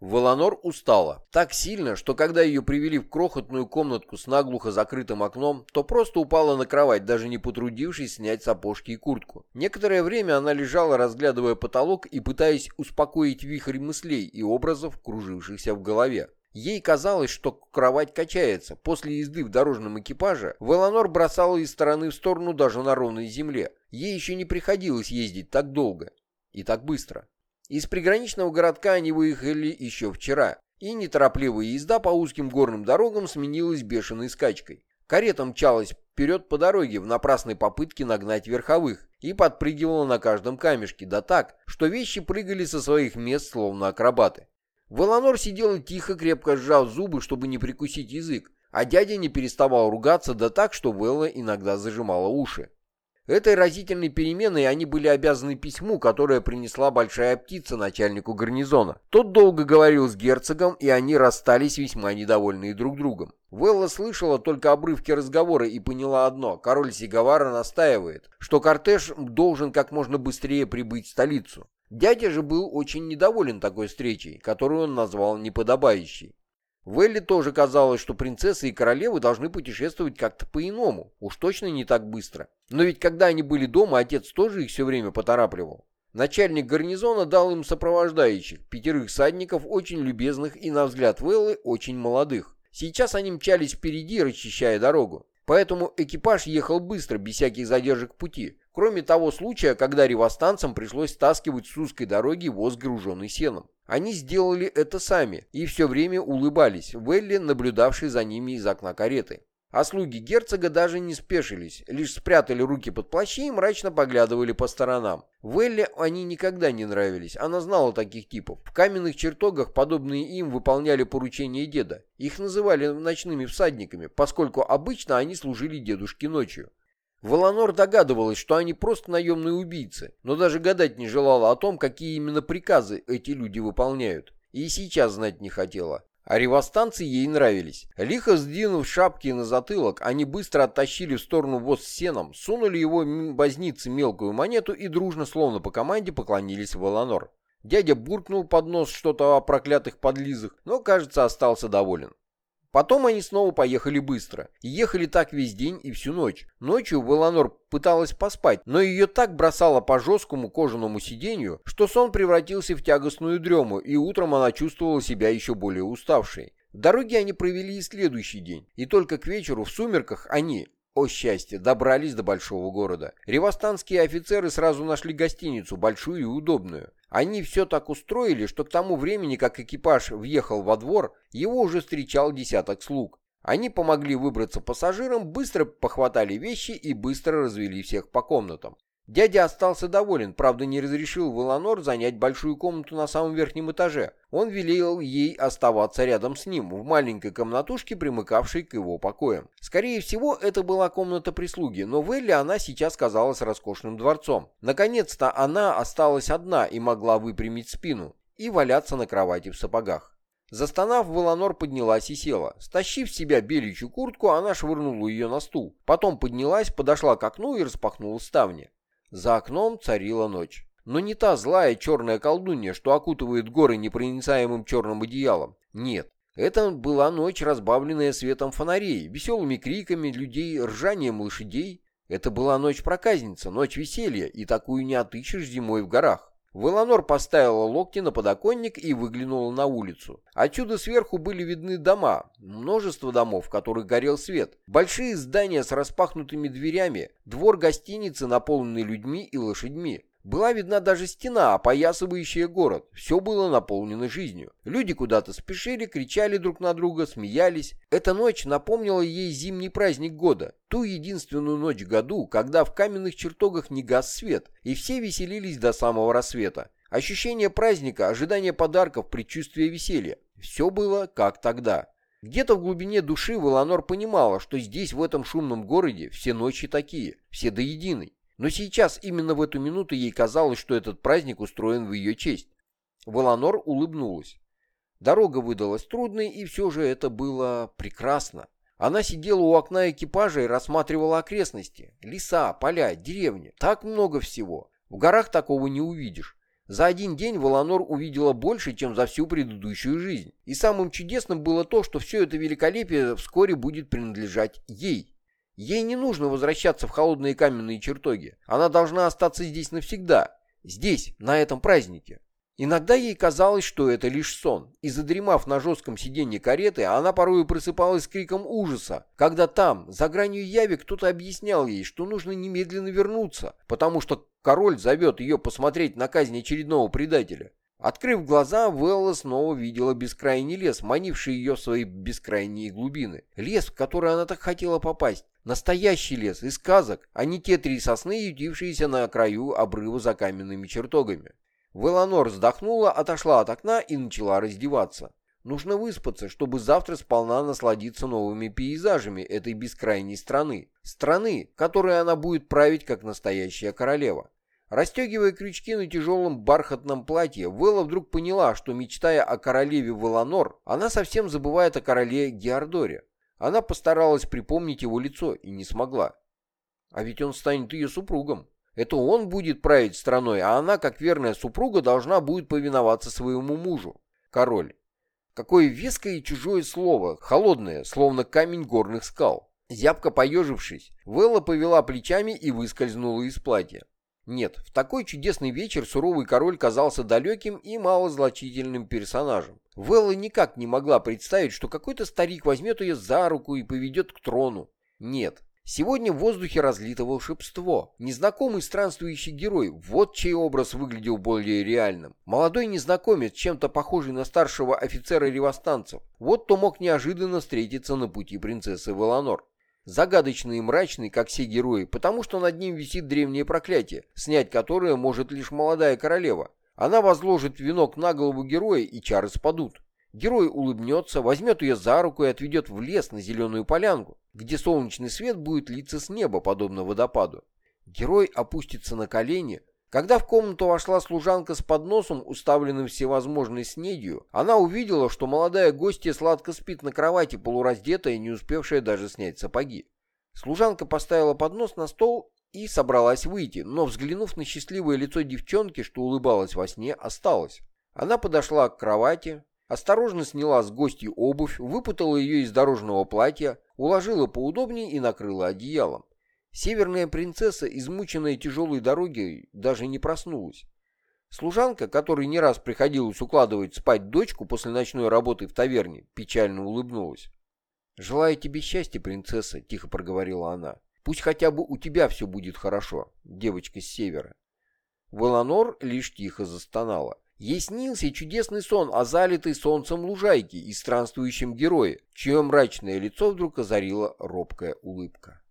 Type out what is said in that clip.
Валанор устала. Так сильно, что когда ее привели в крохотную комнатку с наглухо закрытым окном, то просто упала на кровать, даже не потрудившись снять сапожки и куртку. Некоторое время она лежала, разглядывая потолок и пытаясь успокоить вихрь мыслей и образов, кружившихся в голове. Ей казалось, что кровать качается. После езды в дорожном экипаже Веланор бросала из стороны в сторону даже на ровной земле. Ей еще не приходилось ездить так долго и так быстро. Из приграничного городка они выехали еще вчера, и неторопливая езда по узким горным дорогам сменилась бешеной скачкой. Карета мчалась вперед по дороге в напрасной попытке нагнать верховых и подпрыгивала на каждом камешке, да так, что вещи прыгали со своих мест, словно акробаты. Веланор сидела тихо, крепко сжав зубы, чтобы не прикусить язык, а дядя не переставал ругаться, да так, что Велла иногда зажимала уши. Этой разительной переменой они были обязаны письму, которое принесла большая птица начальнику гарнизона. Тот долго говорил с герцогом, и они расстались весьма недовольные друг другом. Велла слышала только обрывки разговора и поняла одно. Король Сигавара настаивает, что кортеж должен как можно быстрее прибыть в столицу. Дядя же был очень недоволен такой встречей, которую он назвал неподобающей. Велли тоже казалось, что принцессы и королевы должны путешествовать как-то по-иному, уж точно не так быстро. Но ведь когда они были дома, отец тоже их все время поторапливал. Начальник гарнизона дал им сопровождающих, пятерых садников, очень любезных и, на взгляд Веллы, очень молодых. Сейчас они мчались впереди, расчищая дорогу. Поэтому экипаж ехал быстро, без всяких задержек пути. Кроме того случая, когда ревостанцам пришлось стаскивать с узкой дороги воз, груженный сеном. Они сделали это сами и все время улыбались, Велли, наблюдавший за ними из окна кареты. А слуги герцога даже не спешились, лишь спрятали руки под плащи и мрачно поглядывали по сторонам. Велли они никогда не нравились, она знала таких типов. В каменных чертогах подобные им выполняли поручения деда. Их называли ночными всадниками, поскольку обычно они служили дедушке ночью. Воланор догадывалась, что они просто наемные убийцы, но даже гадать не желала о том, какие именно приказы эти люди выполняют. И сейчас знать не хотела. А ревостанцы ей нравились. Лихо сдвинув шапки на затылок, они быстро оттащили в сторону воз с сеном, сунули его вознице мелкую монету и дружно, словно по команде, поклонились Воланор. Дядя буркнул под нос что-то о проклятых подлизах, но, кажется, остался доволен. Потом они снова поехали быстро. Ехали так весь день и всю ночь. Ночью Веланор пыталась поспать, но ее так бросало по жесткому кожаному сиденью, что сон превратился в тягостную дрему, и утром она чувствовала себя еще более уставшей. В дороге они провели и следующий день, и только к вечеру в сумерках они, о счастье, добрались до большого города. Ревостанские офицеры сразу нашли гостиницу, большую и удобную. Они все так устроили, что к тому времени, как экипаж въехал во двор, его уже встречал десяток слуг. Они помогли выбраться пассажирам, быстро похватали вещи и быстро развели всех по комнатам. Дядя остался доволен, правда не разрешил Веланор занять большую комнату на самом верхнем этаже. Он велел ей оставаться рядом с ним, в маленькой комнатушке, примыкавшей к его покоям. Скорее всего, это была комната прислуги, но в Элле она сейчас казалась роскошным дворцом. Наконец-то она осталась одна и могла выпрямить спину и валяться на кровати в сапогах. Застонав, Веланор поднялась и села. Стащив с себя беличью куртку, она швырнула ее на стул. Потом поднялась, подошла к окну и распахнула ставни. За окном царила ночь. Но не та злая черная колдунья, что окутывает горы непроницаемым черным одеялом. Нет. Это была ночь, разбавленная светом фонарей, веселыми криками людей, ржанием лошадей. Это была ночь-проказница, ночь веселья, и такую не отыщешь зимой в горах. Веланор поставила локти на подоконник и выглянула на улицу. Отсюда сверху были видны дома, множество домов, в которых горел свет, большие здания с распахнутыми дверями, двор гостиницы, наполненный людьми и лошадьми. Была видна даже стена, опоясывающая город. Все было наполнено жизнью. Люди куда-то спешили, кричали друг на друга, смеялись. Эта ночь напомнила ей зимний праздник года. Ту единственную ночь в году, когда в каменных чертогах не гас свет, и все веселились до самого рассвета. Ощущение праздника, ожидание подарков, предчувствие веселья. Все было как тогда. Где-то в глубине души Веланор понимала, что здесь, в этом шумном городе, все ночи такие, все до единой. Но сейчас, именно в эту минуту, ей казалось, что этот праздник устроен в ее честь. Воланор улыбнулась. Дорога выдалась трудной, и все же это было прекрасно. Она сидела у окна экипажа и рассматривала окрестности. Леса, поля, деревни. Так много всего. В горах такого не увидишь. За один день Воланор увидела больше, чем за всю предыдущую жизнь. И самым чудесным было то, что все это великолепие вскоре будет принадлежать ей. Ей не нужно возвращаться в холодные каменные чертоги. Она должна остаться здесь навсегда. Здесь, на этом празднике. Иногда ей казалось, что это лишь сон, и задремав на жестком сиденье кареты, она порою просыпалась с криком ужаса, когда там, за гранью яви, кто-то объяснял ей, что нужно немедленно вернуться, потому что король зовет ее посмотреть на казнь очередного предателя. Открыв глаза, Велла снова видела бескрайний лес, манивший ее в свои бескрайние глубины. Лес, в который она так хотела попасть. Настоящий лес из сказок, а не те три сосны, ютившиеся на краю обрыва за каменными чертогами. Веланор вздохнула, отошла от окна и начала раздеваться. Нужно выспаться, чтобы завтра сполна насладиться новыми пейзажами этой бескрайней страны. Страны, которой она будет править как настоящая королева. Расстегивая крючки на тяжелом бархатном платье, Вэлла вдруг поняла, что, мечтая о королеве Веланор, она совсем забывает о короле Геордоре. Она постаралась припомнить его лицо и не смогла. А ведь он станет ее супругом. Это он будет править страной, а она, как верная супруга, должна будет повиноваться своему мужу. Король. Какое веское и чужое слово, холодное, словно камень горных скал. Зябко поежившись, Велла повела плечами и выскользнула из платья. Нет, в такой чудесный вечер суровый король казался далеким и малозлочительным персонажем. Велла никак не могла представить, что какой-то старик возьмет ее за руку и поведет к трону. Нет, Сегодня в воздухе разлито волшебство. Незнакомый странствующий герой, вот чей образ выглядел более реальным. Молодой незнакомец, чем-то похожий на старшего офицера ревостанцев. Вот кто мог неожиданно встретиться на пути принцессы Веланор. Загадочный и мрачный, как все герои, потому что над ним висит древнее проклятие, снять которое может лишь молодая королева. Она возложит венок на голову героя, и чары спадут. Герой улыбнется, возьмет ее за руку и отведет в лес на зеленую полянку, где солнечный свет будет литься с неба, подобно водопаду. Герой опустится на колени. Когда в комнату вошла служанка с подносом, уставленным всевозможной снедью, она увидела, что молодая гостья сладко спит на кровати, полураздетая, не успевшая даже снять сапоги. Служанка поставила поднос на стол и собралась выйти, но, взглянув на счастливое лицо девчонки, что улыбалась во сне, осталась. Она подошла к кровати, Осторожно сняла с гостей обувь, выпутала ее из дорожного платья, уложила поудобнее и накрыла одеялом. Северная принцесса, измученная тяжелой дорогой, даже не проснулась. Служанка, которой не раз приходилось укладывать спать дочку после ночной работы в таверне, печально улыбнулась. «Желаю тебе счастья, принцесса», — тихо проговорила она. «Пусть хотя бы у тебя все будет хорошо, девочка с севера». Воланор лишь тихо застонала. Ей снился чудесный сон о залитой солнцем лужайке и странствующем герое, чье мрачное лицо вдруг озарила робкая улыбка.